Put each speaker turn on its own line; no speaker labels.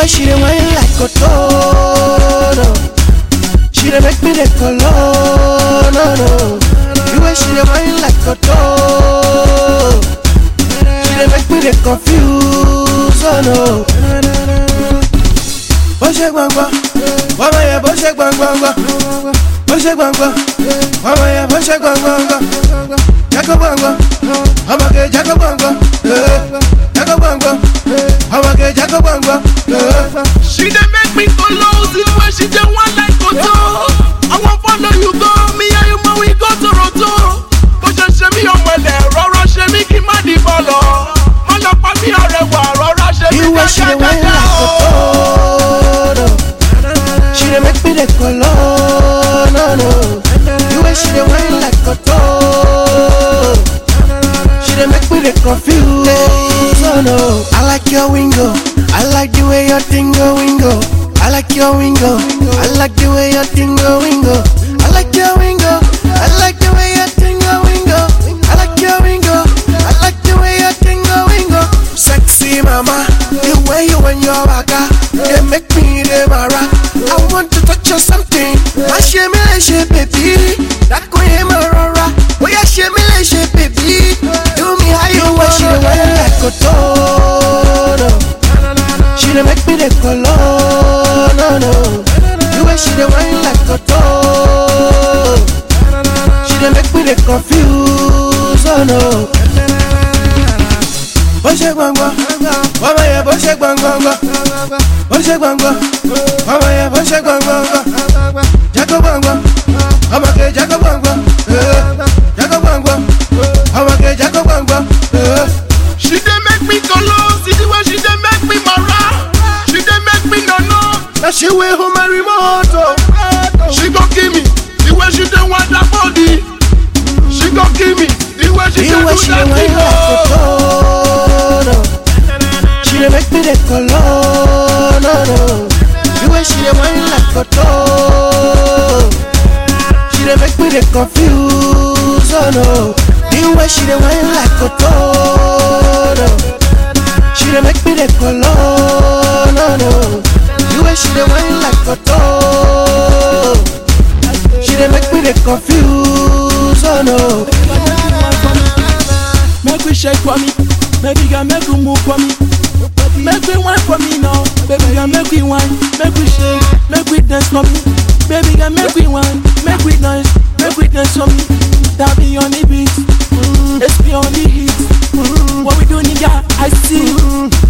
way she dey wine like a. She dey make me dey color, no. The way she dey wine like a. She dey make me dey confused, oh no. Bó ṣe gbọ̀ngbọ̀n, wọ́n mọ̀ yẹ bó ṣe gbọ̀ngbọ̀ngbọ̀n. Bó ṣe gbọ̀ngbọ̀n, wọ́n mọ̀ yẹ bó ṣe gbọ̀ngbọ̀ngbọ̀n. Jákòó gbọ̀ngbọ̀n, ọmọge jákòó gbọ̀ngbọ̀n. Dey kolo, no no. The way she dey whine like Koto, she dey make me dey confused, oh no. I like your wingo, I like the way your tingo wingo. I like your wingo, I like the way your tingo wingo. Shame she baby, that queen marora. Oh yeah, shame she baby. Do me how you want. She the way like Kotono. She dey make me the color, no no. The way she dey whine like Koto. She dey make me the confused, oh no. Bó ṣe gbọ̀ngbọ̀, ọmọ yẹn bó ṣe gbọ̀ngbọ̀ngbọ̀. Bó ṣe gbọ̀ngbọ̀, ọmọ yẹn bó ṣe gbọ̀ngbọ̀ngbọ̀. Jákó gbọ̀ngbọ̀, ọmọ kẹ jákó gbọ̀ngbọ̀. Jákó gbọ̀ngbọ̀, ọmọ kẹ jákó gbọ̀ngbọ̀.
She dey make me go low, see the way she dey make me mara. She dey make me no know.
Na she wey hold my remote. oh. She
gon kill me, the way she dey want that body. She gon kill me, the way she The dey way do she that dey thing. whine like
oh. Kotono. She dey make me the color, no no. Dey make me confused, oh no. The way she dey whine like Koto. She dey make me the color, no oh no. The way she dey whine like Koto. She dey make me the confused, oh no.
Make we shake for me, baby girl, make we move for me. Make we wine for me now, baby girl, make we wine, make we shake, make we dance for me. Baby girl, make we wine, Make witness on me, that be on the beat. Mm, SP on the heat. Mm, what we do, nigga, I see. Mm.